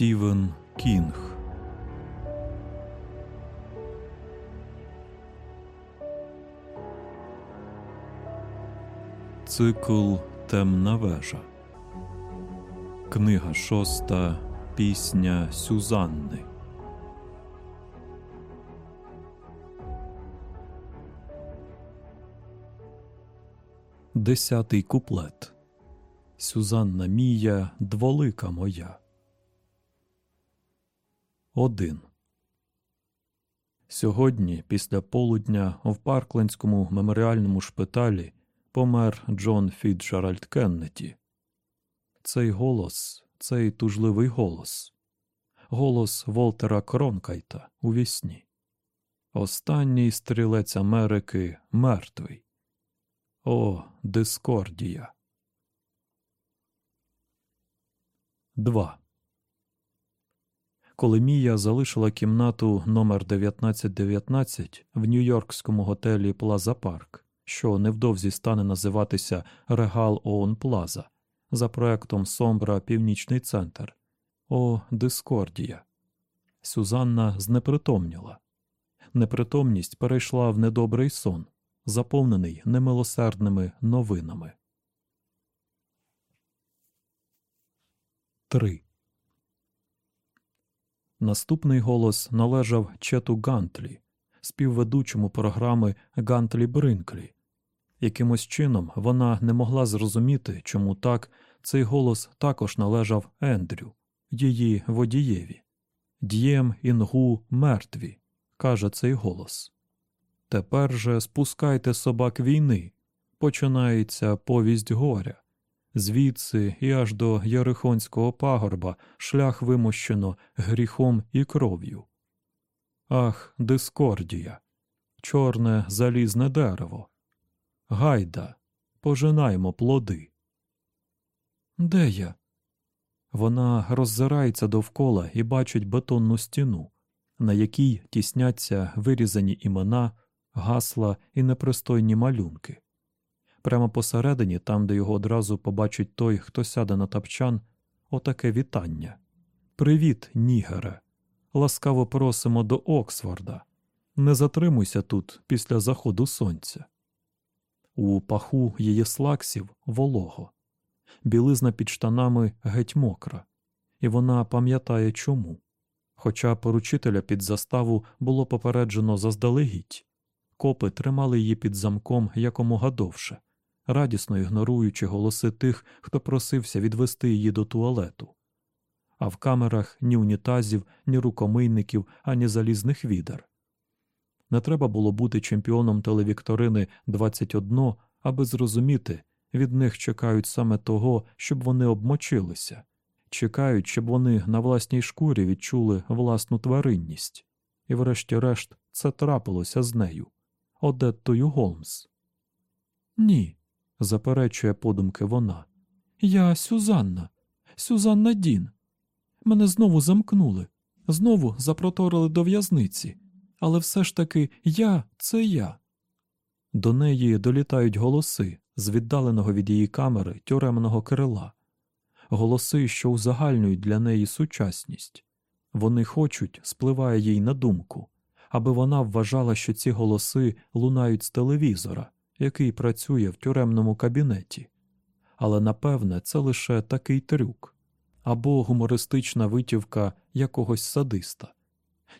Стівен Кінг. Цикл Темна вежа Книга шоста. Пісня Сюзанни. Десятий куплет. Сюзанна Мія, дволика моя. Один. Сьогодні, після полудня, в Парклендському меморіальному шпиталі помер Джон Фіджеральд Кеннеті. Цей голос, цей тужливий голос, голос Волтера Кронкайта у вісні. Останній стрілець Америки мертвий. О, Дискордія. 2. Коли Мія залишила кімнату номер 1919 в нью-йоркському готелі Плаза Парк, що невдовзі стане називатися Регал Оун Плаза, за проектом Сомбра Північний Центр. О, Дискордія. Сюзанна знепритомніла. Непритомність перейшла в недобрий сон, заповнений немилосердними новинами. 3. Наступний голос належав Чету Гантлі, співведучому програми Гантлі Бринклі. Якимось чином вона не могла зрозуміти, чому так цей голос також належав Ендрю, її водієві. Д'єм інгу мертві, каже цей голос. Тепер же спускайте собак війни, починається повість горя. Звідси і аж до Ярихонського пагорба шлях вимощено гріхом і кров'ю. Ах, дискордія, чорне залізне дерево. Гайда, пожинаймо плоди. Де я? Вона роззирається довкола і бачить бетонну стіну, на якій тісняться вирізані імена, гасла і непристойні малюнки. Прямо посередині, там, де його одразу побачить той, хто сяде на тапчан, отаке вітання. Привіт, Нігере! Ласкаво просимо до Оксфорда. Не затримуйся тут після заходу сонця. У паху її слаксів волого, білизна під штанами геть мокра, і вона пам'ятає чому. Хоча поручителя під заставу було попереджено заздалегідь, копи тримали її під замком якомога довше радісно ігноруючи голоси тих, хто просився відвести її до туалету. А в камерах ні унітазів, ні рукомийників, ані залізних відер. Не треба було бути чемпіоном телевікторини 21, аби зрозуміти, від них чекають саме того, щоб вони обмочилися, чекають, щоб вони на власній шкурі відчули власну тваринність, і, врешті-решт, це трапилося з нею, Одеттою Голмс. Ні, заперечує подумки вона. Я Сюзанна, Сюзанна Дін. Мене знову замкнули, знову запроторили до в'язниці, але все ж таки я це я. До неї долітають голоси з віддаленого від її камери тюремного крила, голоси, що узагальнюють для неї сучасність. Вони хочуть, спливає їй на думку, аби вона вважала, що ці голоси лунають з телевізора який працює в тюремному кабінеті, але напевне це лише такий трюк або гумористична витівка якогось садиста.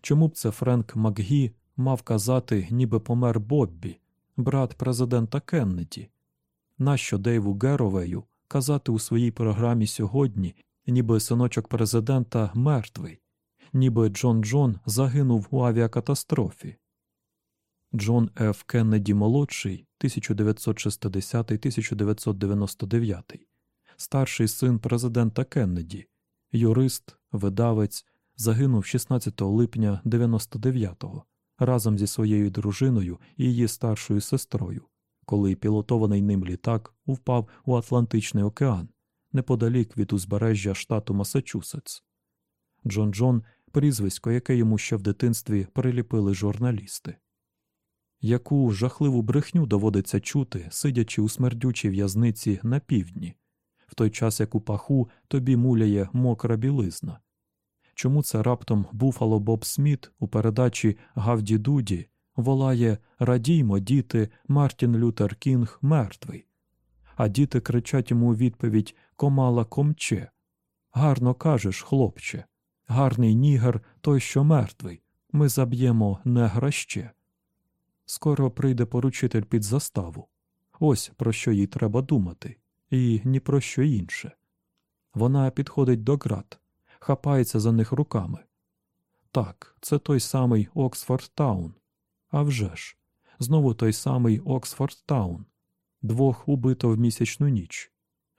Чому б це Френк Макгі мав казати, ніби помер Боббі, брат президента Кеннеді? Нащо Дейву Геровею казати у своїй програмі сьогодні, ніби синочок президента мертвий, ніби Джон Джон загинув у авіакатастрофі? Джон Ф. Кеннеді молодший 1960-1999, старший син президента Кеннеді, юрист, видавець, загинув 16 липня 99-го разом зі своєю дружиною і її старшою сестрою, коли пілотований ним літак упав у Атлантичний океан неподалік від узбережжя штату Масачусетс. Джон Джон прізвисько, яке йому ще в дитинстві приліпили журналісти яку жахливу брехню доводиться чути, сидячи у смердючій в'язниці на півдні, в той час як у паху тобі муляє мокра білизна, чому це раптом Буфало Боб Сміт у передачі Гавді Дуді волає Радіймо, діти, Мартін Лютер Кінг мертвий. А діти кричать йому у відповідь Комала комче. Гарно кажеш, хлопче, гарний нігер той, що мертвий. Ми заб'ємо негра ще. Скоро прийде поручитель під заставу. Ось про що їй треба думати, і ні про що інше. Вона підходить до град, хапається за них руками. Так, це той самий Оксфорд Таун. А вже ж, знову той самий Оксфорд Таун. Двох убито в місячну ніч.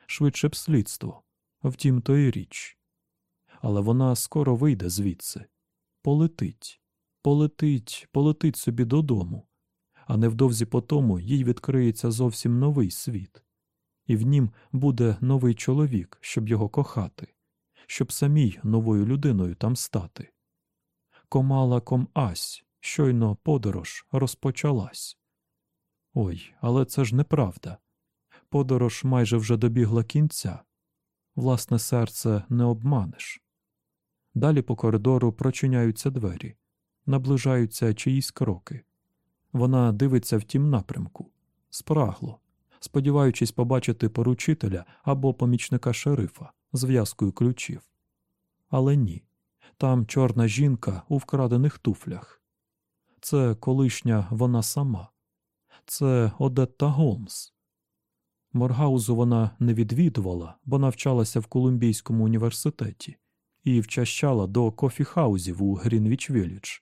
Швидше б слідство. Втім, то і річ. Але вона скоро вийде звідси. Полетить, полетить, полетить собі додому, а невдовзі по тому їй відкриється зовсім новий світ, і в нім буде новий чоловік, щоб його кохати, щоб самій новою людиною там стати. Комала ком ась, щойно подорож розпочалась. Ой, але це ж неправда. Подорож майже вже добігла кінця. Власне серце не обманеш. Далі по коридору прочиняються двері, наближаються чиїсь кроки. Вона дивиться в тім напрямку, спрагло, сподіваючись побачити поручителя або помічника шерифа з в'язкою ключів. Але ні, там чорна жінка у вкрадених туфлях. Це колишня вона сама, це Одетта Голмс. Моргаузу вона не відвідувала, бо навчалася в Колумбійському університеті і вчащала до кофіхаузів у Грінвіч-Віллідж.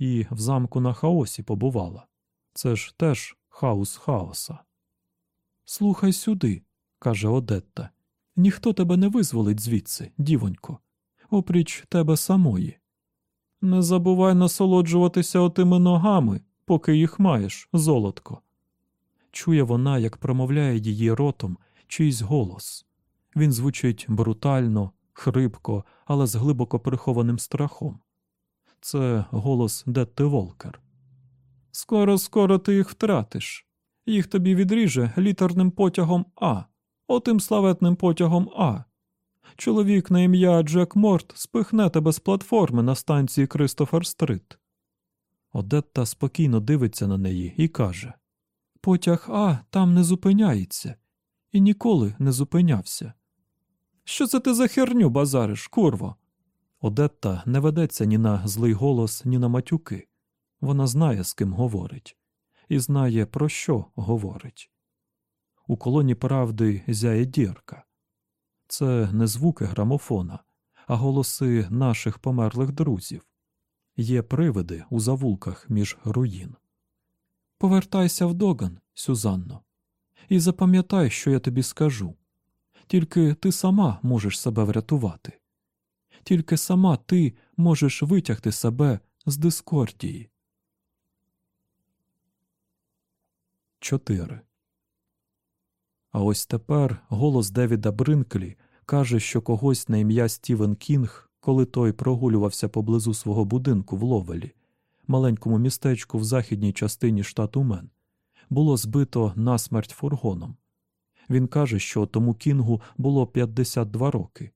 І в замку на хаосі побувала. Це ж теж хаос хаоса. Слухай сюди, каже Одетта. Ніхто тебе не визволить звідси, дівонько, опріч тебе самої. Не забувай насолоджуватися отими ногами, поки їх маєш, золотко. Чує вона, як промовляє її ротом чийсь голос. Він звучить брутально, хрипко, але з глибоко прихованим страхом. Це голос Детти Волкер. Скоро, скоро ти їх втратиш. Їх тобі відріже літерним потягом А, отим славетним потягом А. Чоловік на ім'я Джек Морт спихне тебе з платформи на станції Кристофер Стрит. Одетта спокійно дивиться на неї і каже Потяг А там не зупиняється і ніколи не зупинявся. Що це ти за херню базариш, курво? Одетта не ведеться ні на злий голос, ні на матюки. Вона знає, з ким говорить, і знає, про що говорить. У колоні правди зяє дірка. Це не звуки грамофона, а голоси наших померлих друзів. Є привиди у завулках між руїн. Повертайся в Доган, Сюзанно, і запам'ятай, що я тобі скажу. Тільки ти сама можеш себе врятувати, тільки сама ти можеш витягти себе з дискордії. 4. А ось тепер голос Девіда Бринклі каже, що когось на ім'я Стівен Кінг, коли той прогулювався поблизу свого будинку в Ловелі, маленькому містечку в західній частині штату Мен, було збито насмерть фургоном. Він каже, що тому Кінгу було 52 роки.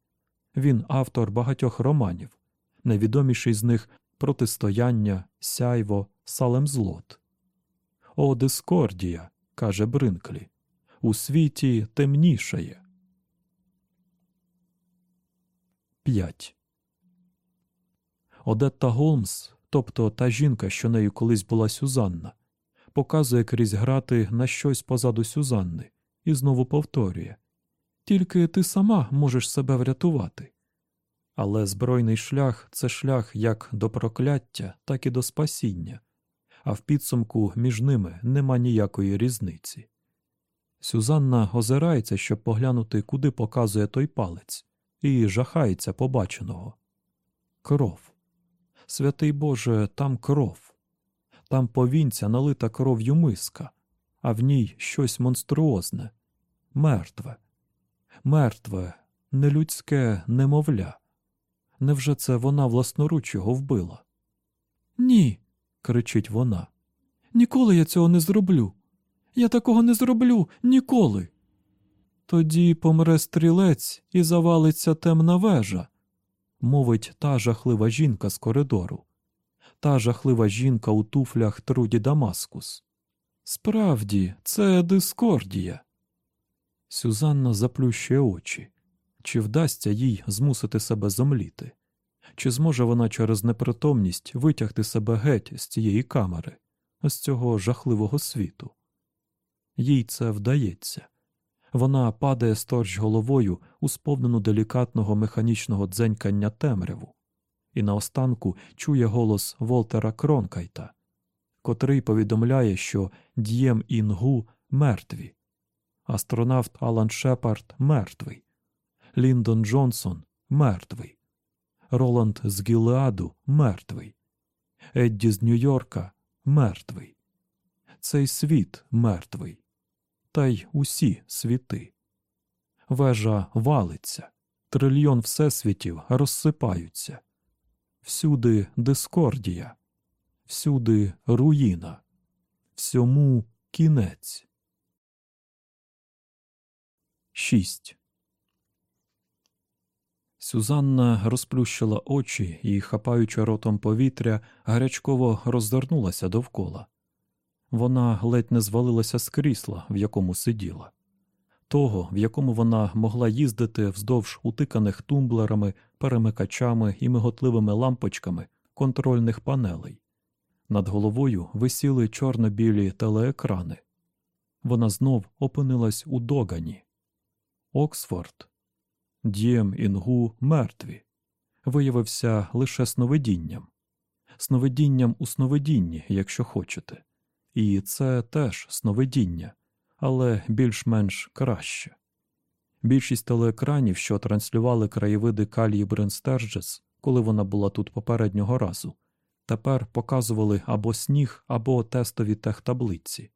Він автор багатьох романів, найвідоміший з них Протистояння, Сяйво, Салем Злот. О, Дискордія, каже Бринклі, у світі темнішає. 5. Одетта Голмс, тобто та жінка, що нею колись була Сюзанна, показує крізь грати на щось позаду Сюзанни і знову повторює Тільки ти сама можеш себе врятувати. Але збройний шлях це шлях як до прокляття, так і до спасіння, а в підсумку між ними нема ніякої різниці. Сюзанна озирається, щоб поглянути, куди показує той палець, і жахається побаченого. Кров. Святий Боже, там кров, там повінця налита кров'ю миска, а в ній щось монструозне, мертве, мертве, нелюдське немовля. Невже це вона власноруч його вбила? Ні, кричить вона. Ніколи я цього не зроблю. Я такого не зроблю ніколи. Тоді помре стрілець і завалиться темна вежа, мовить та жахлива жінка з коридору, та жахлива жінка у туфлях Труді Дамаскус. Справді, це дискордія. Сюзанна заплющує очі. Чи вдасться їй змусити себе зомліти? Чи зможе вона через непритомність витягти себе геть з цієї камери, з цього жахливого світу? Їй це вдається. Вона падає сторч головою у сповнену делікатного механічного дзенькання темряву, і наостанку чує голос Волтера Кронкайта, котрий повідомляє, що Д'єм Інгу мертві, астронавт Алан Шепард мертвий, Ліндон Джонсон мертвий, Роланд з Гілеаду мертвий, Едді з Нью-Йорка мертвий, цей світ мертвий. Та й усі світи. Вежа валиться, трильйон всесвітів розсипаються, всюди дискордія, всюди руїна, всьому кінець. 6. Сюзанна розплющила очі і, хапаючи ротом повітря, гарячково роззирнулася довкола. Вона ледь не звалилася з крісла, в якому сиділа, того, в якому вона могла їздити вздовж утиканих тумблерами, перемикачами і миготливими лампочками контрольних панелей. Над головою висіли чорно-білі телеекрани. Вона знов опинилась у догані. Оксфорд, Дієм Інгу мертві, виявився лише сновидінням, сновидінням у сновидінні, якщо хочете. І це теж сновидіння, але більш-менш краще. Більшість телеекранів, що транслювали краєвиди Калії Бренстерджес, коли вона була тут попереднього разу, тепер показували або сніг, або тестові техтаблиці.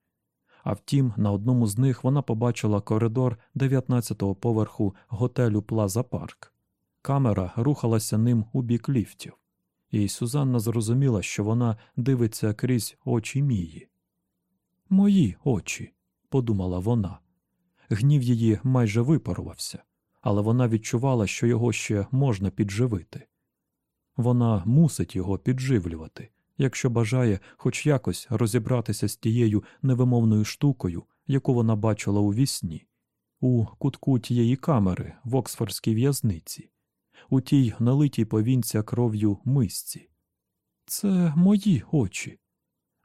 А втім, на одному з них вона побачила коридор 19-го поверху готелю Плаза Парк. Камера рухалася ним у бік ліфтів, і Сюзанна зрозуміла, що вона дивиться крізь очі Мії. Мої очі, подумала вона. Гнів її майже випарувався, але вона відчувала, що його ще можна підживити. Вона мусить його підживлювати, якщо бажає хоч якось розібратися з тією невимовною штукою, яку вона бачила у вісні, у кутку тієї камери в Оксфордській в'язниці, у тій налитій повінця кров'ю мисці. Це мої очі.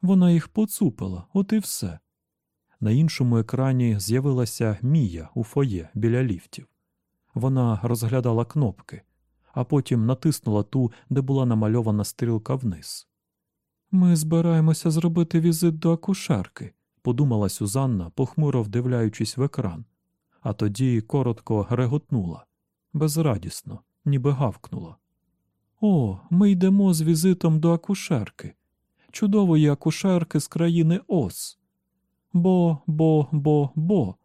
Вона їх поцупила, от і все. На іншому екрані з'явилася Мія у фоє біля ліфтів. Вона розглядала кнопки, а потім натиснула ту, де була намальована стрілка вниз. Ми збираємося зробити візит до акушерки, подумала Сюзанна, похмуро вдивляючись в екран, а тоді коротко реготнула, безрадісно, ніби гавкнула. О, ми йдемо з візитом до акушерки чудової акушерки з країни Ос. Бо, бо, бо, бо,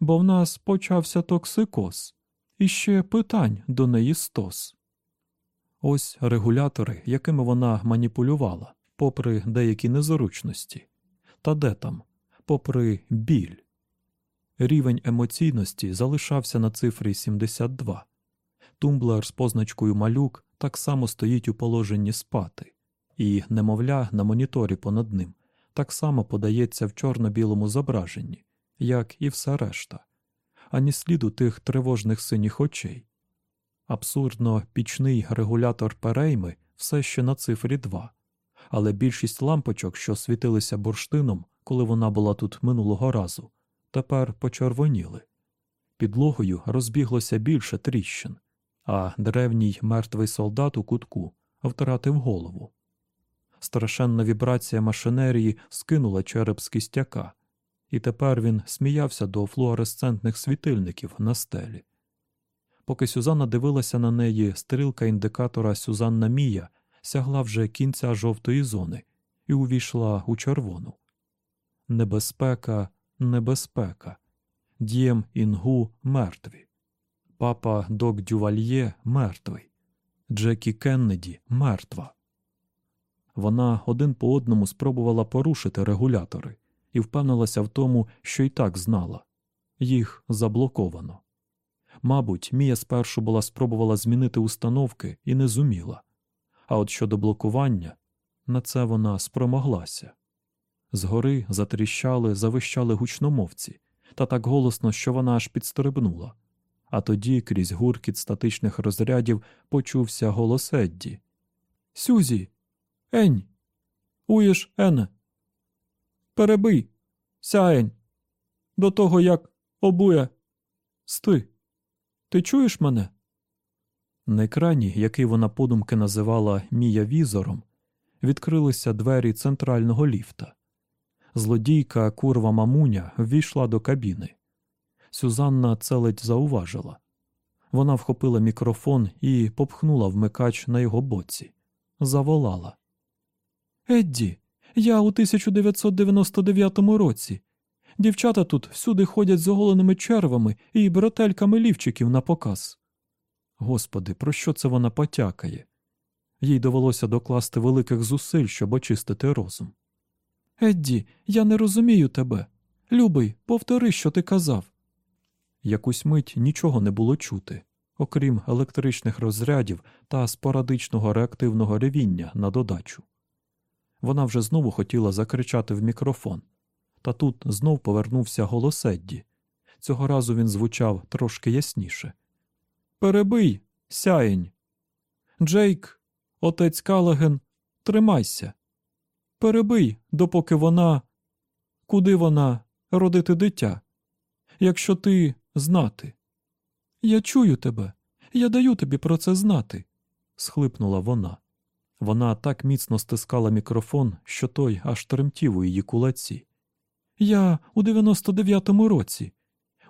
бо в нас почався токсикоз, і ще питань до неї стос. Ось регулятори, якими вона маніпулювала, попри деякі незручності. Та де там, попри біль. Рівень емоційності залишався на цифрі 72. Тумблер з позначкою малюк так само стоїть у положенні спати і немовля на моніторі понад ним так само подається в чорно-білому зображенні, як і все решта, ані сліду тих тривожних синіх очей. Абсурдно пічний регулятор перейми все ще на цифрі 2, але більшість лампочок, що світилися бурштином, коли вона була тут минулого разу, тепер почервоніли. Підлогою розбіглося більше тріщин, а древній мертвий солдат у кутку втратив голову. Страшенна вібрація машинерії скинула череп з кістяка, і тепер він сміявся до флуоресцентних світильників на стелі. Поки Сюзанна дивилася на неї, стрілка індикатора Сюзанна Мія сягла вже кінця жовтої зони і увійшла у червону. Небезпека, небезпека. Дієм Інгу мертві. Папа Док Дювальє мертвий. Джекі Кеннеді мертва. Вона один по одному спробувала порушити регулятори і впевнилася в тому, що й так знала їх заблоковано. Мабуть, Мія спершу була спробувала змінити установки і не зуміла. А от щодо блокування, на це вона спромоглася. Згори затріщали, завищали гучномовці, та так голосно, що вона аж підстрибнула. А тоді, крізь гуркіт статичних розрядів, почувся голос Едді. Сюзі, Ень, уєш, Ене. Перебий, сяень. До того, як обує. Сти. Ти чуєш мене? На екрані, який вона подумки називала Мія візором, відкрилися двері центрального ліфта. Злодійка курва мамуня ввійшла до кабіни. Сюзанна це ледь зауважила. Вона вхопила мікрофон і попхнула вмикач на його боці. Заволала. Едді, я у 1999 році. Дівчата тут всюди ходять з оголеними червами і бретельками лівчиків на показ. Господи, про що це вона потякає? Їй довелося докласти великих зусиль, щоб очистити розум. Едді, я не розумію тебе. Любий, повтори, що ти казав. Якусь мить нічого не було чути, окрім електричних розрядів та спорадичного реактивного ревіння на додачу. Вона вже знову хотіла закричати в мікрофон, та тут знов повернувся голос Едді. Цього разу він звучав трошки ясніше. Перебий, сяєнь. Джейк, отець Калаген, тримайся. Перебий, допоки вона. Куди вона родити дитя? Якщо ти знати. Я чую тебе, я даю тобі про це знати, схлипнула вона. Вона так міцно стискала мікрофон, що той аж тремтів у її кулаці. Я у 99-му році,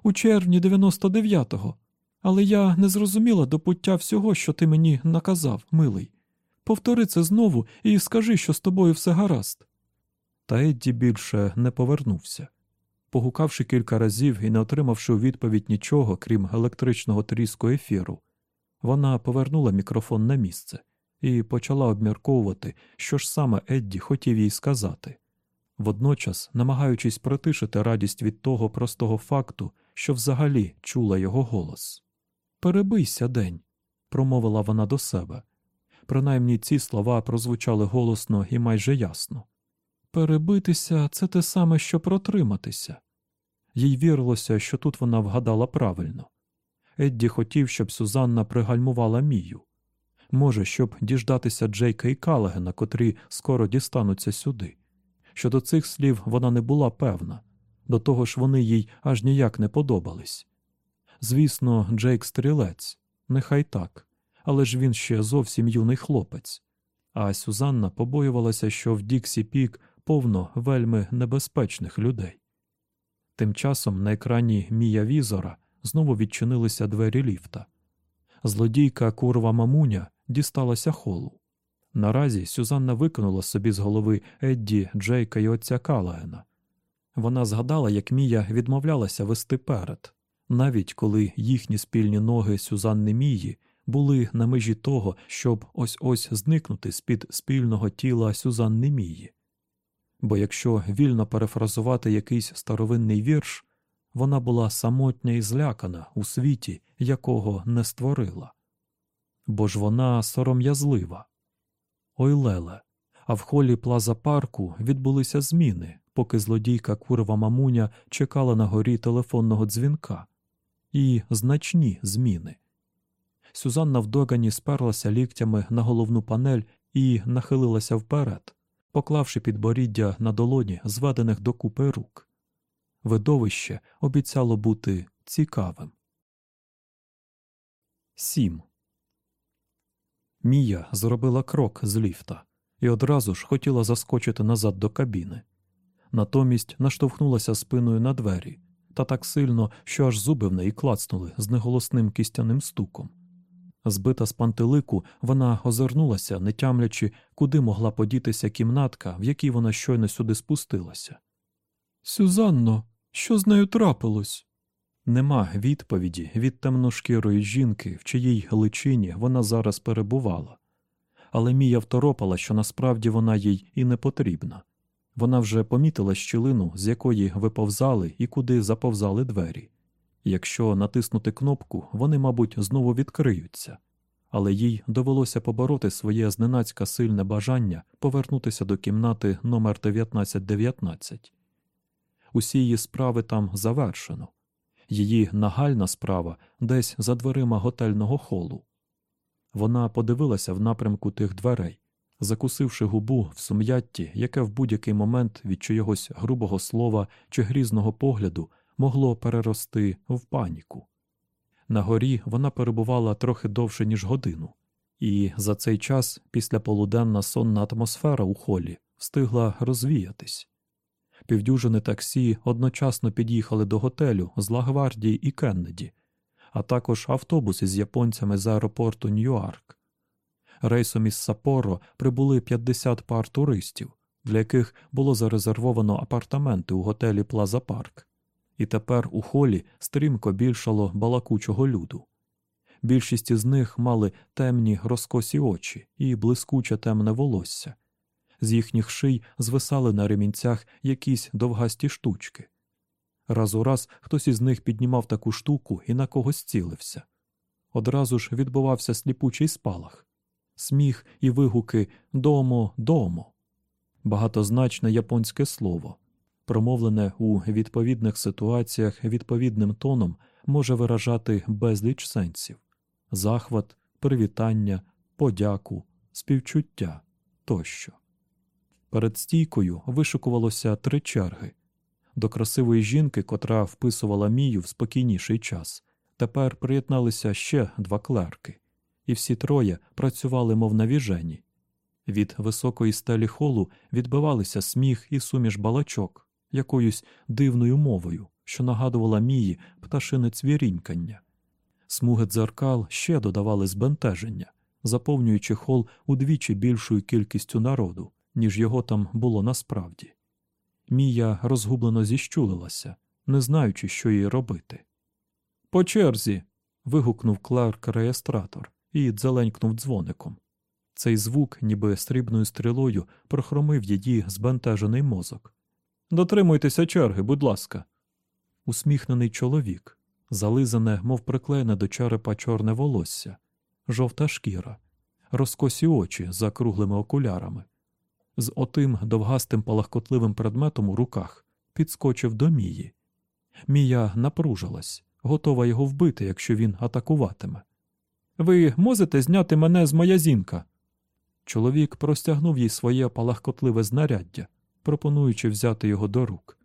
у червні 99-го, але я не зрозуміла до пуття всього, що ти мені наказав, милий. Повтори це знову і скажи, що з тобою все гаразд. Та Едді більше не повернувся. Погукавши кілька разів і не отримавши у відповідь нічого, крім електричного тріску ефіру, вона повернула мікрофон на місце і почала обмірковувати, що ж саме Едді хотів їй сказати, водночас намагаючись притишити радість від того простого факту, що взагалі чула його голос. Перебийся, день, промовила вона до себе. Принаймні ці слова прозвучали голосно і майже ясно. Перебитися це те саме, що протриматися. Їй вірилося, що тут вона вгадала правильно. Едді хотів, щоб Сюзанна пригальмувала Мію. Може, щоб діждатися Джейка і Калагена, котрі скоро дістануться сюди. Щодо цих слів вона не була певна, до того ж вони їй аж ніяк не подобались. Звісно, Джейк стрілець, нехай так, але ж він ще зовсім юний хлопець. А Сюзанна побоювалася, що в Діксі Пік повно вельми небезпечних людей. Тим часом на екрані Мія Візора знову відчинилися двері ліфта. Злодійка курва мамуня дісталася холу. Наразі Сюзанна викинула собі з голови Едді, Джейка і отця Калагена. Вона згадала, як Мія відмовлялася вести перед, навіть коли їхні спільні ноги Сюзанни Мії були на межі того, щоб ось ось зникнути з під спільного тіла Сюзанни Мії. Бо якщо вільно перефразувати якийсь старовинний вірш, вона була самотня і злякана у світі, якого не створила. Бо ж вона сором'язлива. Ой леле, а в холі плаза парку відбулися зміни, поки злодійка курва мамуня чекала на горі телефонного дзвінка, і значні зміни. Сюзанна в догані сперлася ліктями на головну панель і нахилилася вперед, поклавши підборіддя на долоні зведених докупи рук. Видовище обіцяло бути цікавим. 7. Мія зробила крок з ліфта і одразу ж хотіла заскочити назад до кабіни. Натомість наштовхнулася спиною на двері та так сильно, що аж зуби в неї клацнули з неголосним кістяним стуком. Збита з пантелику, вона озирнулася, не тямлячи, куди могла подітися кімнатка, в якій вона щойно сюди спустилася. Сюзанно, що з нею трапилось? Нема відповіді від темношкірої жінки, в чиїй личині вона зараз перебувала. Але Мія второпала, що насправді вона їй і не потрібна. Вона вже помітила щілину, з якої виповзали і куди заповзали двері, Якщо натиснути кнопку, вони, мабуть, знову відкриються, але їй довелося побороти своє зненацька сильне бажання повернутися до кімнати номер 1919. Усі її справи там завершено. Її нагальна справа десь за дверима готельного холу. Вона подивилася в напрямку тих дверей, закусивши губу в сум'ятті, яке в будь-який момент від чогось грубого слова чи грізного погляду могло перерости в паніку. На горі вона перебувала трохи довше, ніж годину, і за цей час після полуденна сонна атмосфера у холі встигла розвіятись. Півдюжини таксі одночасно під'їхали до готелю з Лагвардії і Кеннеді, а також автобуси з японцями з аеропорту Ньюарк. Рейсом із Сапоро прибули 50 пар туристів, для яких було зарезервовано апартаменти у готелі Плаза Парк, і тепер у холі стрімко більшало балакучого люду. Більшість із них мали темні розкосі очі і блискуче темне волосся. З їхніх ший звисали на ремінцях якісь довгасті штучки. Раз у раз хтось із них піднімав таку штуку і на когось цілився. Одразу ж відбувався сліпучий спалах, сміх і вигуки домо, домо. Багатозначне японське слово, промовлене у відповідних ситуаціях відповідним тоном, може виражати безліч сенсів захват, привітання, подяку, співчуття тощо. Перед стійкою вишикувалося три черги. До красивої жінки, котра вписувала Мію в спокійніший час, тепер приєдналися ще два клерки, і всі троє працювали, мов навіжені. Від високої стелі холу відбивалися сміх і суміш балачок якоюсь дивною мовою, що нагадувала Мії пташине цвірінькання. Смуги дзеркал ще додавали збентеження, заповнюючи хол удвічі більшою кількістю народу, ніж його там було насправді. Мія розгублено зіщулилася, не знаючи, що їй робити. По черзі. вигукнув клерк реєстратор і дзеленькнув дзвоником. Цей звук, ніби стрібною стрілою, прохромив її збентежений мозок. Дотримуйтеся черги, будь ласка. Усміхнений чоловік, зализане, мов приклеєне до черепа чорне волосся, жовта шкіра, розкосі очі за круглими окулярами. З отим довгастим палахкотливим предметом у руках підскочив до Мії. Мія напружилась, готова його вбити, якщо він атакуватиме. Ви можете зняти мене з моя зінка. Чоловік простягнув їй своє палахкотливе знаряддя, пропонуючи взяти його до рук.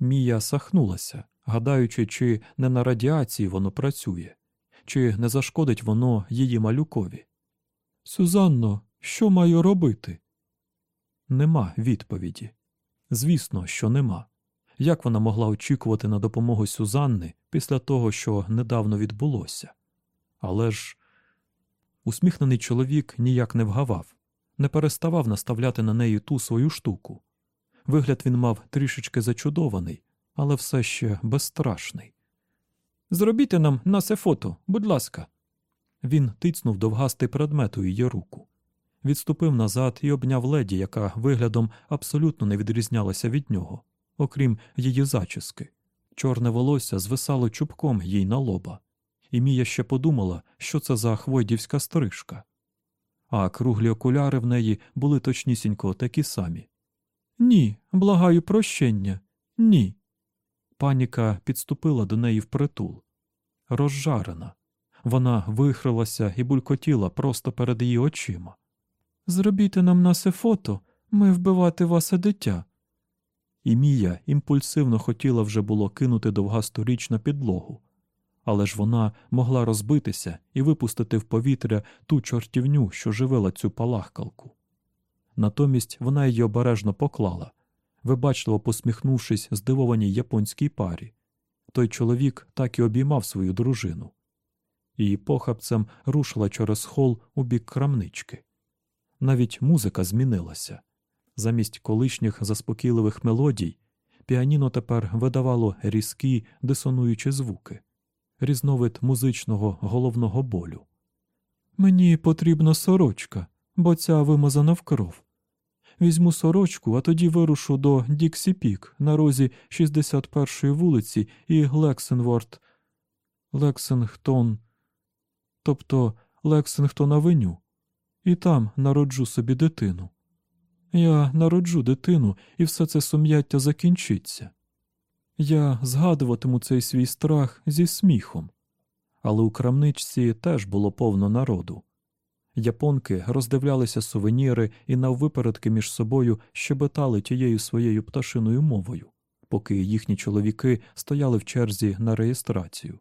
Мія сахнулася, гадаючи, чи не на радіації воно працює, чи не зашкодить воно її малюкові. Сюзанно, що маю робити? Нема відповіді. Звісно, що нема. Як вона могла очікувати на допомогу Сюзанни після того, що недавно відбулося? Але ж усміхнений чоловік ніяк не вгавав, не переставав наставляти на неї ту свою штуку. Вигляд він мав трішечки зачудований, але все ще безстрашний. Зробіть нам насе фото, будь ласка. Він тицнув довгастий предмет у її руку, відступив назад і обняв леді, яка виглядом абсолютно не відрізнялася від нього, окрім її зачіски. Чорне волосся звисало чубком їй на лоба, і Мія ще подумала, що це за хвойдівська стрижка. А круглі окуляри в неї були точнісінько такі самі. Ні, благаю прощення, ні. Паніка підступила до неї впритул. Розжарена. Вона вихрилася і булькотіла просто перед її очима. Зробіть нам насе фото, ми вбивати ваше дитя. І Мія імпульсивно хотіла вже було кинути довгасту річ на підлогу, але ж вона могла розбитися і випустити в повітря ту чортівню, що живила цю палахкалку. Натомість вона її обережно поклала, вибачливо посміхнувшись здивованій японській парі. Той чоловік так і обіймав свою дружину, і похапцем рушила через хол у бік крамнички. Навіть музика змінилася. Замість колишніх заспокійливих мелодій піаніно тепер видавало різкі дисонуючі звуки, різновид музичного головного болю. Мені потрібна сорочка, бо ця вимазана в кров. Візьму сорочку, а тоді вирушу до Діксі Піг на розі 61-ї вулиці і Глексенворд. Лексингтон, тобто Лексингтон Авеню, і там народжу собі дитину. Я народжу дитину, і все це сум'яття закінчиться. Я згадуватиму цей свій страх зі сміхом, але у крамничці теж було повно народу. Японки роздивлялися сувеніри і наввипередки між собою щебетали тією своєю пташиною мовою, поки їхні чоловіки стояли в черзі на реєстрацію.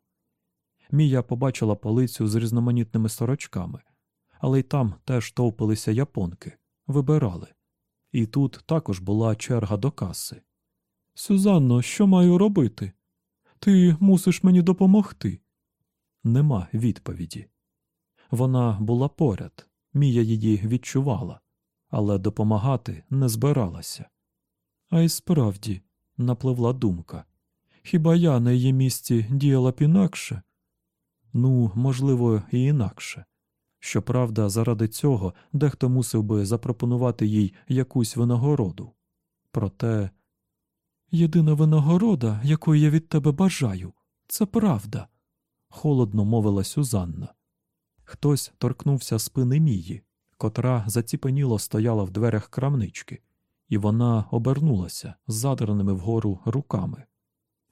Мія побачила полицю з різноманітними сорочками, але й там теж товпилися японки, вибирали. І тут також була черга до каси. Сюзанно, що маю робити? Ти мусиш мені допомогти. Нема відповіді. Вона була поряд, Мія її відчувала, але допомагати не збиралася. А й справді, напливла думка. Хіба я на її місці діяла б інакше? Ну, можливо, і інакше. Щоправда, заради цього дехто мусив би запропонувати їй якусь винагороду. Проте єдина винагорода, якої я від тебе бажаю, це правда, холодно мовила Сюзанна. Хтось торкнувся спини Мії, котра заціпеніло стояла в дверях крамнички, і вона обернулася з задраними вгору руками.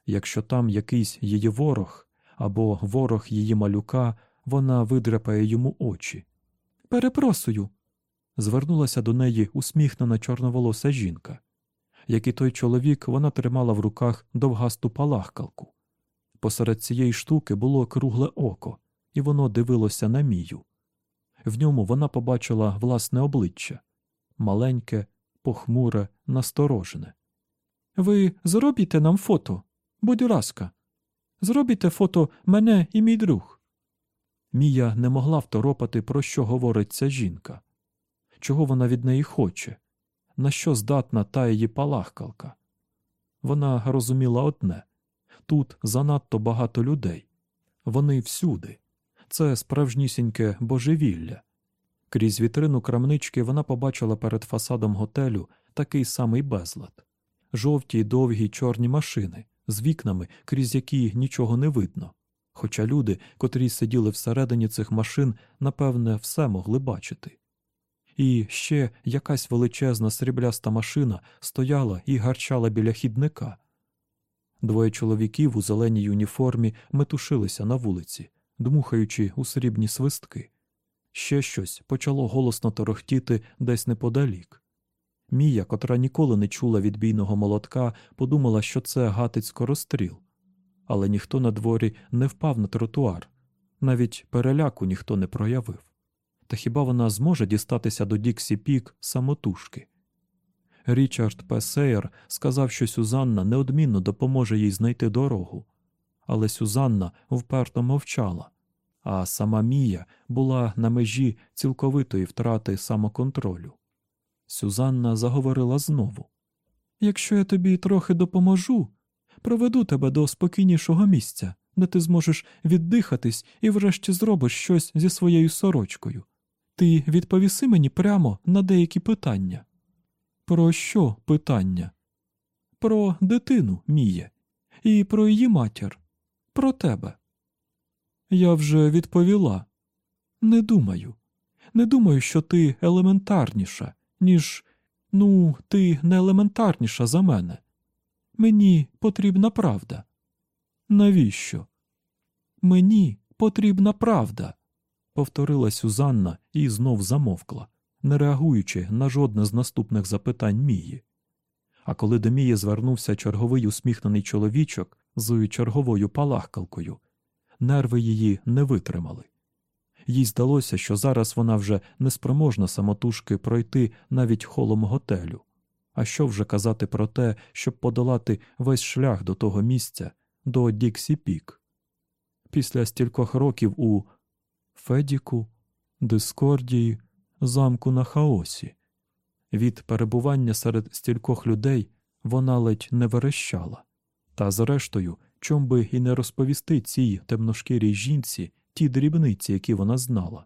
Якщо там якийсь її ворог або ворог її малюка, вона видряпає йому очі. Перепросую. звернулася до неї усміхнена чорноволоса жінка. Як і той чоловік, вона тримала в руках довгасту палахкалку. Посеред цієї штуки було кругле око, і воно дивилося на мію. В ньому вона побачила власне обличчя маленьке, похмуре, насторожене. Ви зробите нам фото, будь ласка, зробіть фото мене і мій друг. Мія не могла второпати, про що говорить ця жінка, чого вона від неї хоче, на що здатна та її палахкалка. Вона розуміла одне тут занадто багато людей, вони всюди, це справжнісіньке божевілля. Крізь вітрину крамнички вона побачила перед фасадом готелю такий самий безлад жовті й довгі чорні машини з вікнами, крізь які нічого не видно. Хоча люди, котрі сиділи всередині цих машин, напевне, все могли бачити. І ще якась величезна срібляста машина стояла і гарчала біля хідника. Двоє чоловіків у зеленій уніформі метушилися на вулиці, дмухаючи у срібні свистки. Ще щось почало голосно торохтіти десь неподалік. Мія, котра ніколи не чула відбійного молотка, подумала, що це гатить скоростріл. Але ніхто на дворі не впав на тротуар, навіть переляку ніхто не проявив. Та хіба вона зможе дістатися до Діксі Пік самотужки? Річард П. Сейер сказав, що Сюзанна неодмінно допоможе їй знайти дорогу, але Сюзанна вперто мовчала, а сама Мія була на межі цілковитої втрати самоконтролю. Сюзанна заговорила знову Якщо я тобі трохи допоможу, проведу тебе до спокійнішого місця, де ти зможеш віддихатись і врешті зробиш щось зі своєю сорочкою. Ти відповіси мені прямо на деякі питання. Про що питання? Про дитину, Міє, і про її матір, про тебе. Я вже відповіла. Не думаю. Не думаю, що ти елементарніша, ніж ну, ти не елементарніша за мене. Мені потрібна правда. Навіщо? Мені потрібна правда, повторила Сюзанна і знов замовкла, не реагуючи на жодне з наступних запитань Мії. А коли до Мії звернувся черговий усміхнений чоловічок з черговою палахкалкою, нерви її не витримали. Їй здалося, що зараз вона вже неспроможна самотужки пройти навіть холом готелю. А що вже казати про те, щоб подолати весь шлях до того місця, до Діксі Пік? Після стількох років у Федіку, Дискордії, замку на хаосі. Від перебування серед стількох людей вона ледь не верещала, та, зрештою, чом би і не розповісти цій темношкірій жінці ті дрібниці, які вона знала.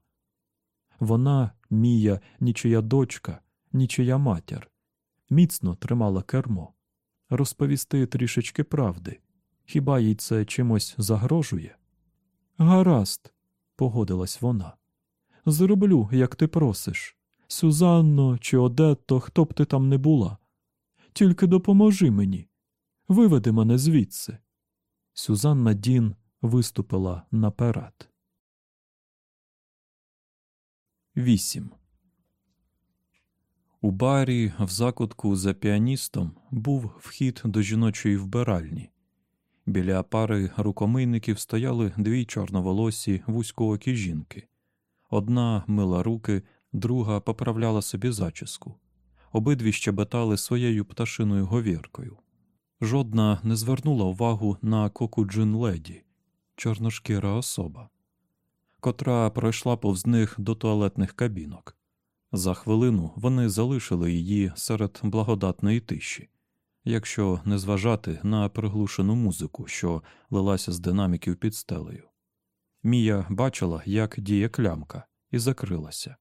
Вона, Мія, нічия дочка, нічия матір, міцно тримала кермо, розповісти трішечки правди. Хіба їй це чимось загрожує? Гаразд, погодилась вона. Зроблю, як ти просиш. Сюзанно чи Одетто, хто б ти там не була. Тільки допоможи мені. Виведи мене звідси. Сюзанна Дін виступила наперед. 8. У барі в закутку за піаністом був вхід до жіночої вбиральні. Біля пари рукомийників стояли дві чорноволосі вузькоокі жінки. Одна мила руки, друга поправляла собі зачіску. Обидві щебетали своєю пташиною говіркою. Жодна не звернула увагу на кокуджин леді, чорношкіра особа, котра пройшла повз них до туалетних кабінок. За хвилину вони залишили її серед благодатної тиші, якщо не зважати на приглушену музику, що лилася з динаміків під стелею. Мія бачила, як діє клямка, і закрилася.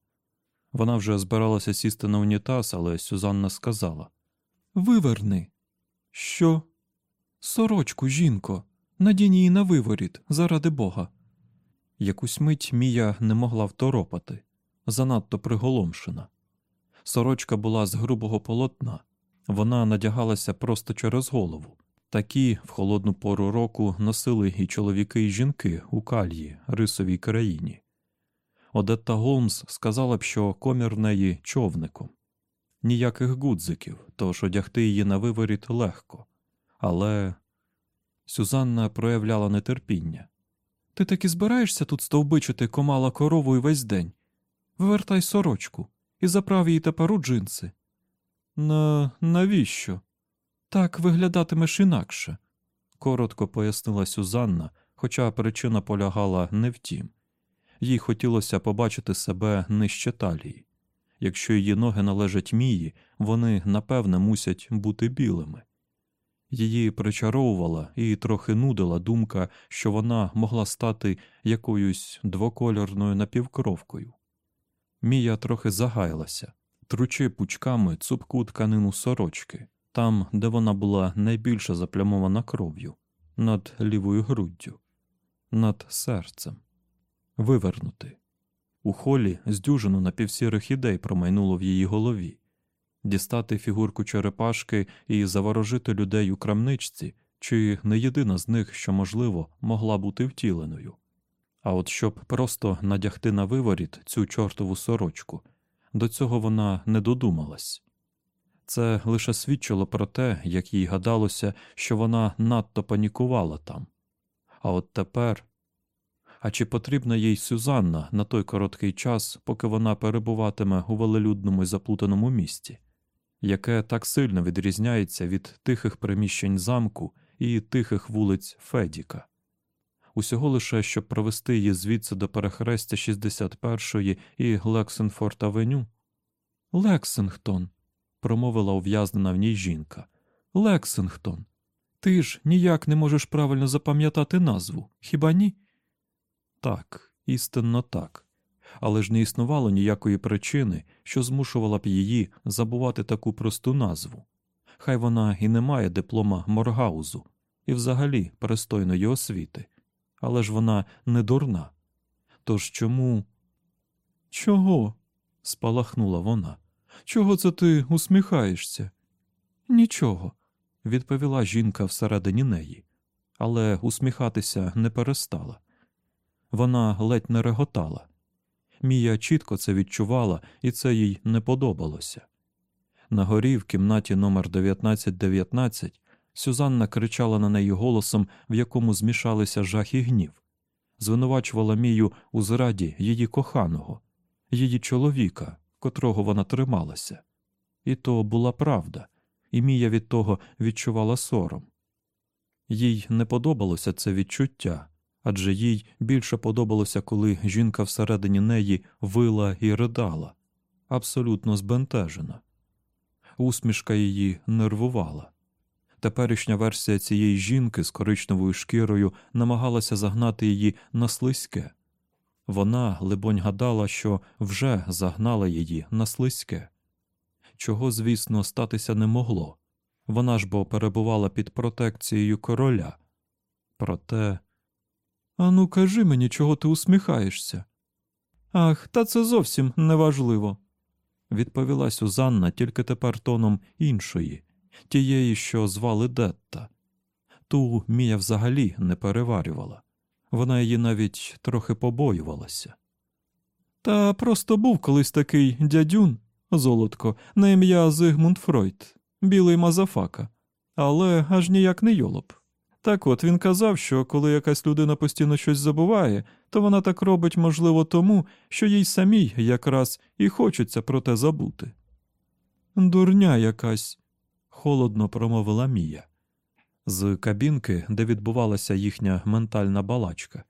Вона вже збиралася сісти на унітаз, але Сюзанна сказала Виверни. Що? Сорочку, жінко, надінь її на виворіт, заради бога. Якусь мить Мія не могла второпати, занадто приголомшена. Сорочка була з грубого полотна, вона надягалася просто через голову. Такі в холодну пору року носили і чоловіки, і жінки у кальї, рисовій країні. Одетта Голмс сказала б, що комір в неї човником. Ніяких гудзиків, тож одягти її на виворіт легко. Але Сюзанна проявляла нетерпіння. Ти таки збираєшся тут стовбичити комала корову і весь день? Вивертай сорочку і заправ її тепер у джинси. На навіщо? Так виглядатимеш інакше, коротко пояснила Сюзанна, хоча причина полягала не в тім. Їй хотілося побачити себе нижче талії. Якщо її ноги належать мії, вони напевне мусять бути білими. Її причаровувала і трохи нудила думка, що вона могла стати якоюсь двокольорною напівкровкою. Мія трохи загаялася, тручи пучками цупку тканину сорочки, там, де вона була найбільше заплямована кров'ю, над лівою груддю, над серцем, вивернути. У холі з дюжину напівсірих ідей промайнуло в її голові дістати фігурку черепашки і заворожити людей у крамничці, чи не єдина з них, що, можливо, могла бути втіленою. А от щоб просто надягти на виворіт цю чортову сорочку, до цього вона не додумалась. Це лише свідчило про те, як їй гадалося, що вона надто панікувала там. А от тепер. А чи потрібна їй Сюзанна на той короткий час, поки вона перебуватиме у велелюдному і заплутаному місті, яке так сильно відрізняється від тихих приміщень замку і тихих вулиць Федіка? Усього лише щоб провести її звідси до перехрестя 61-ї і Лексенфорд Авеню? Лексингтон, промовила ув'язнена в ній жінка. Лексингтон. Ти ж ніяк не можеш правильно запам'ятати назву, хіба ні? Так, істинно так. Але ж не існувало ніякої причини, що змушувала б її забувати таку просту назву. Хай вона і не має диплома Моргаузу і взагалі пристойної освіти, але ж вона не дурна. Тож чому? Чого? спалахнула вона. Чого це ти усміхаєшся? Нічого, відповіла жінка всередині неї, але усміхатися не перестала. Вона ледь не реготала. Мія чітко це відчувала, і це їй не подобалося. На горі в кімнаті номер 1919 Сюзанна кричала на неї голосом, в якому змішалися жах і гнів, звинувачувала Мію у зраді її коханого, її чоловіка, котрого вона трималася. І то була правда, і Мія від того відчувала сором. Їй не подобалося це відчуття, адже їй більше подобалося, коли жінка всередині неї вила і ридала, абсолютно збентежена. Усмішка її нервувала. Теперішня версія цієї жінки з коричневою шкірою намагалася загнати її на слизьке. Вона, либонь, гадала, що вже загнала її на слизьке, чого, звісно, статися не могло. Вона ж бо перебувала під протекцією короля. Проте Ану, кажи мені, чого ти усміхаєшся. Ах, та це зовсім неважливо, відповіла Сюзанна тільки тепер тоном іншої, тієї, що звали Детта. Ту Мія взагалі не переварювала, вона її навіть трохи побоювалася. Та просто був колись такий дядюн, золотко, на ім'я Зигмунд Фройд, білий мазафака, але аж ніяк не йолоп. Так от він казав, що коли якась людина постійно щось забуває, то вона так робить, можливо, тому, що їй самій якраз і хочеться про те забути. Дурня якась, холодно промовила Мія. З кабінки, де відбувалася їхня ментальна балачка,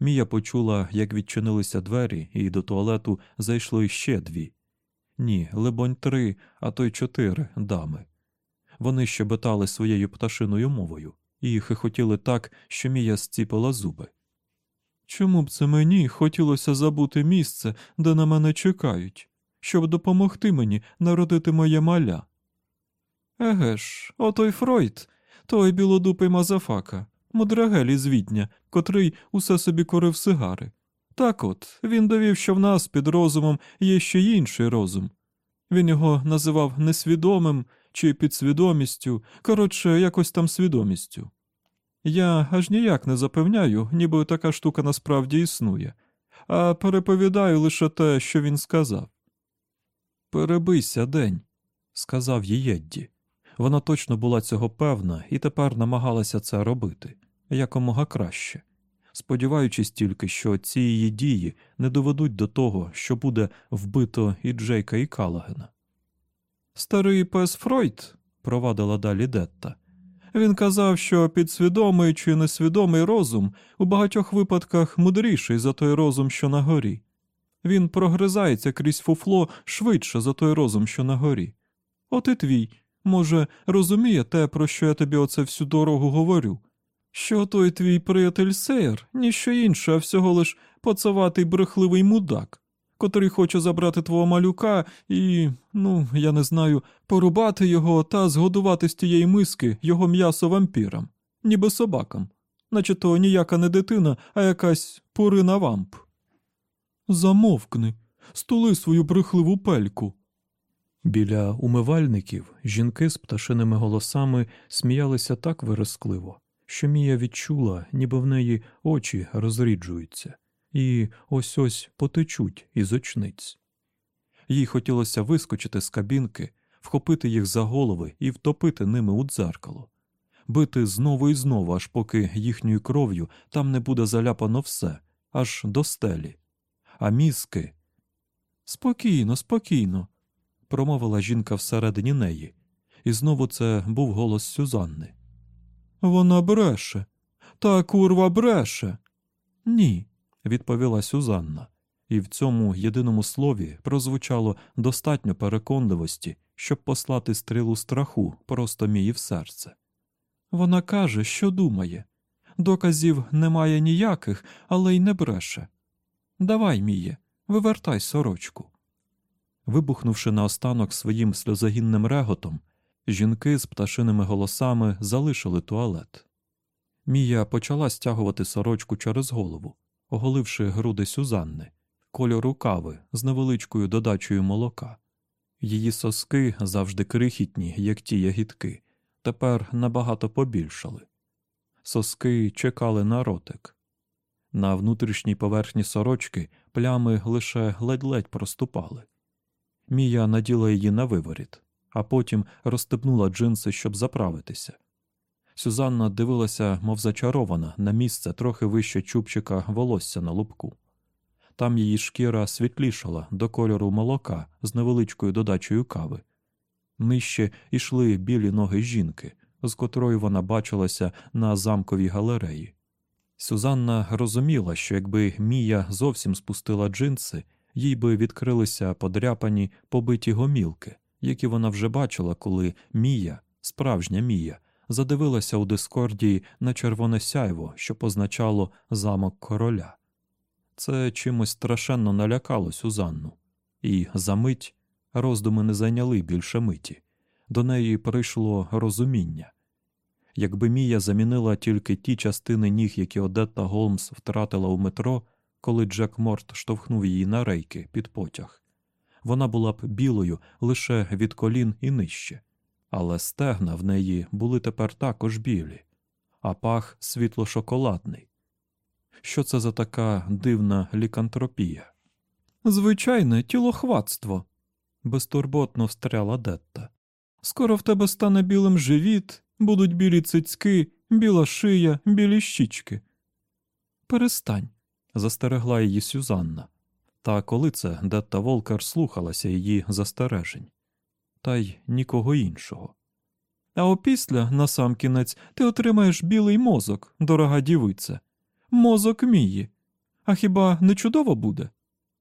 Мія почула, як відчинилися двері, і до туалету зайшло іще дві. Ні, либонь, три, а то й чотири дами. Вони щебетали своєю пташиною мовою і хихотіли так, що Мія зціпила зуби. Чому б це мені хотілося забути місце, де на мене чекають, щоб допомогти мені народити моє маля? Еге ж, отой Фройд, той білодупий мазафака, мудрагель із Відня, котрий усе собі курив сигари. Так от, він довів, що в нас під розумом є ще й інший розум. Він його називав несвідомим чи підсвідомістю, коротше, якось там свідомістю. Я аж ніяк не запевняю, ніби така штука насправді існує, а переповідаю лише те, що він сказав. Перебийся день, сказав їй Едді. Вона точно була цього певна і тепер намагалася це робити якомога краще, сподіваючись тільки, що ці її дії не доведуть до того, що буде вбито і Джейка і Калагена. Старий пес Фройд, провадила далі Детта. Він казав, що підсвідомий чи несвідомий розум у багатьох випадках мудріший за той розум, що на горі. Він прогризається крізь фуфло швидше за той розум, що на горі. От і твій, може, розуміє те, про що я тобі оце всю дорогу говорю, що той твій приятель Сейер ніщо інше, а всього лиш поцаватий брехливий мудак, котрий хоче забрати твого малюка і, ну, я не знаю, порубати його та згодувати з тієї миски його м'ясо вампірам, ніби собакам, наче то ніяка не дитина, а якась пурина вамп. Замовкни, стули свою брехливу пельку. Біля умивальників жінки з пташиними голосами сміялися так виразкливо, що Мія відчула, ніби в неї очі розріджуються, і ось ось потечуть із очниць. Їй хотілося вискочити з кабінки, вхопити їх за голови і втопити ними у дзеркало, бити знову і знову, аж поки їхньою кров'ю там не буде заляпано все, аж до стелі. А мізки. Спокійно, спокійно, промовила жінка всередині неї, і знову це був голос Сюзанни. Вона бреше. Та курва бреше. Ні, відповіла Сюзанна, і в цьому єдиному слові прозвучало достатньо переконливості, щоб послати стрілу страху просто мії в серце. Вона каже, що думає. Доказів немає ніяких, але й не бреше. Давай, Міє, вивертай сорочку. Вибухнувши наостанок своїм сльозогінним реготом, жінки з пташиними голосами залишили туалет. Мія почала стягувати сорочку через голову, оголивши груди Сюзанни, кольору кави з невеличкою додачею молока. Її соски, завжди крихітні, як ті ягідки, тепер набагато побільшали. Соски чекали на ротик. На внутрішній поверхні сорочки плями лише ледь-ледь проступали. Мія наділа її на виворіт, а потім розстебнула джинси, щоб заправитися. Сюзанна дивилася, мов зачарована, на місце трохи вище чубчика волосся на лубку. Там її шкіра світлішала до кольору молока з невеличкою додачею кави. Нижче йшли білі ноги жінки, з котрою вона бачилася на замковій галереї. Сюзанна розуміла, що якби Мія зовсім спустила джинси, їй би відкрилися подряпані побиті гомілки, які вона вже бачила, коли Мія, справжня Мія, задивилася у дискордії на червоне сяйво, що позначало замок короля. Це чимось страшенно налякало Сюзанну, і за мить роздуми не зайняли більше миті. До неї прийшло розуміння. Якби Мія замінила тільки ті частини ніг, які Одетта Голмс втратила у метро, коли Джек Морт штовхнув її на рейки під потяг, вона була б білою лише від колін і нижче, але стегна в неї були тепер також білі, а пах світло-шоколадний. Що це за така дивна лікантропія? Звичайне тілохватство, безтурботно встряла Детта. Скоро в тебе стане білим живіт, будуть білі цицьки, біла шия, білі щічки. Перестань, застерегла її Сюзанна. Та коли це Детта Волкер слухалася її застережень, та й нікого іншого. А опісля, насамкінець, ти отримаєш білий мозок, дорога дівице, мозок мії. А хіба не чудово буде?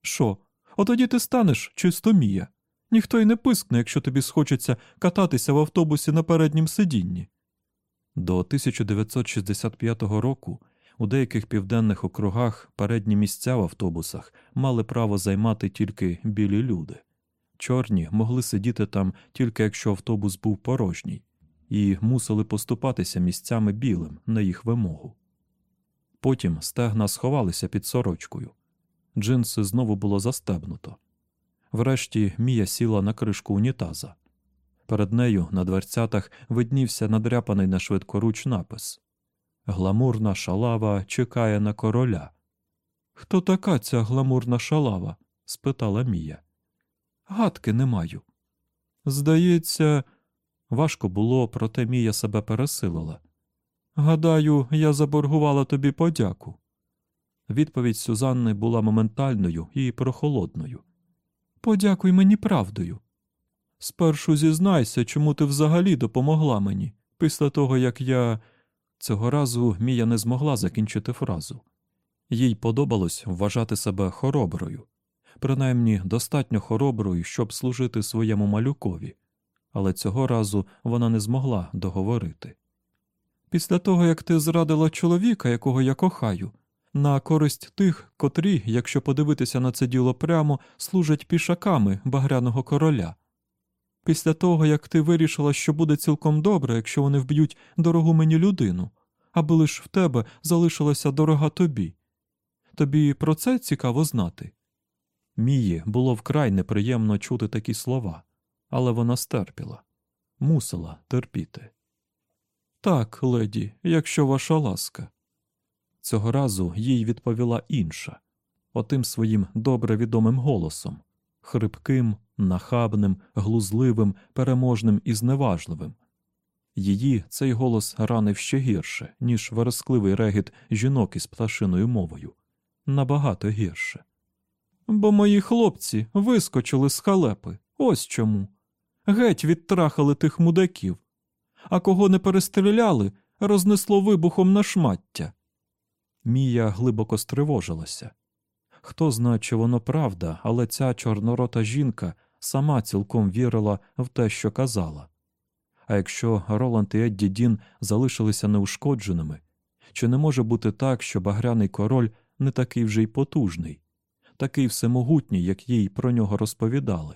Що? Отоді ти станеш чисто мія. Ніхто й не пискне, якщо тобі схочеться кататися в автобусі на переднім сидінні. До 1965 року у деяких південних округах передні місця в автобусах мали право займати тільки білі люди. Чорні могли сидіти там тільки якщо автобус був порожній, і мусили поступатися місцями білим на їх вимогу. Потім стегна сховалися під сорочкою. Джинси знову було застебнуто. Врешті Мія сіла на кришку унітаза. Перед нею на дверцятах виднівся надряпаний на швидкоруч напис Гламурна шалава чекає на короля. Хто така ця гламурна шалава? спитала Мія. Гадки не маю. Здається, важко було, проте Мія себе пересилила. Гадаю, я заборгувала тобі подяку. Відповідь Сюзанни була моментальною і прохолодною. Подякуй мені правдою. Спершу зізнайся, чому ти взагалі допомогла мені, після того, як я. Цього разу Мія не змогла закінчити фразу. Їй подобалось вважати себе хороброю, принаймні достатньо хороброю, щоб служити своєму малюкові, але цього разу вона не змогла договорити. Після того, як ти зрадила чоловіка, якого я кохаю, на користь тих, котрі, якщо подивитися на це діло прямо, служать пішаками багряного короля. Після того, як ти вирішила, що буде цілком добре, якщо вони вб'ють дорогу мені людину, аби лиш в тебе залишилася дорога тобі. Тобі про це цікаво знати. Мії було вкрай неприємно чути такі слова, але вона стерпіла, мусила терпіти. Так, леді, якщо ваша ласка. Цього разу їй відповіла інша, отим своїм добре відомим голосом хрипким, нахабним, глузливим, переможним і зневажливим. Її цей голос ранив ще гірше, ніж верескливий регіт жінок із пташиною мовою, набагато гірше. Бо мої хлопці вискочили з халепи, ось чому. Геть відтрахали тих мудаків, а кого не перестріляли, рознесло вибухом на шмаття. Мія глибоко стривожилася. Хто знає, чи воно правда, але ця чорнорота жінка сама цілком вірила в те, що казала. А якщо Роланд і Едді Дін залишилися неушкодженими, чи не може бути так, що багряний король не такий вже й потужний, такий всемогутній, як їй про нього розповідали?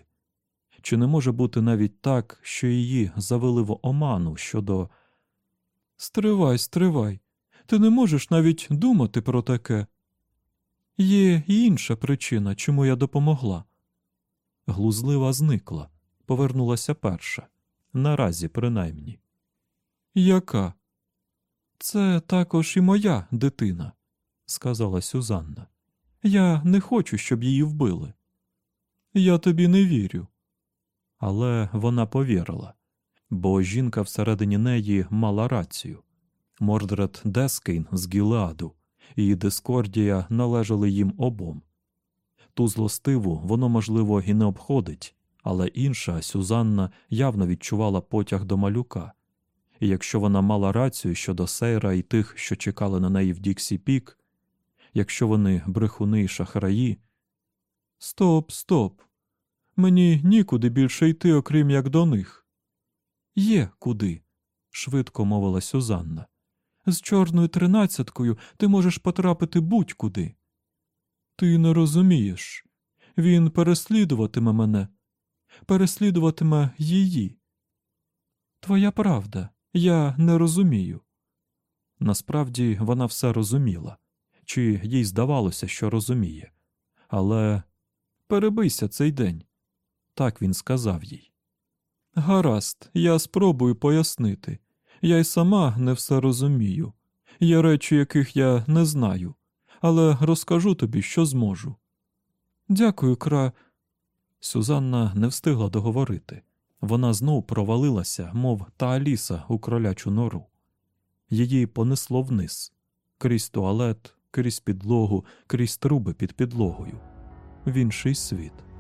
Чи не може бути навіть так, що її завели в оману щодо. Стривай, стривай, ти не можеш навіть думати про таке. Є й інша причина, чому я допомогла. Глузлива зникла, повернулася перша. Наразі, принаймні. Яка? Це також і моя дитина, сказала Сюзанна. Я не хочу, щоб її вбили. Я тобі не вірю. Але вона повірила, бо жінка всередині неї мала рацію. Мордред Дескейн з Гілеаду і Дискордія належали їм обом. Ту злостиву воно, можливо, і не обходить, але інша Сюзанна явно відчувала потяг до малюка, і якщо вона мала рацію щодо Сейра і тих, що чекали на неї в Діксі Піг, якщо вони брехуни й шахраї. Стоп, стоп. Мені нікуди більше йти, окрім як до них. Є куди, швидко мовила Сюзанна. З чорною тринадцяткою ти можеш потрапити будь-куди. Ти не розумієш. Він переслідуватиме мене, переслідуватиме її. Твоя правда, Я не розумію. Насправді вона все розуміла, чи їй здавалося, що розуміє. Але перебийся цей день, так він сказав їй. Гаразд, я спробую пояснити. Я й сама не все розумію. Є речі, яких я не знаю, але розкажу тобі, що зможу. Дякую, кра. Сюзанна не встигла договорити. Вона знов провалилася, мов та Аліса у кролячу нору. Її понесло вниз, крізь туалет, крізь підлогу, крізь труби під підлогою, в інший світ.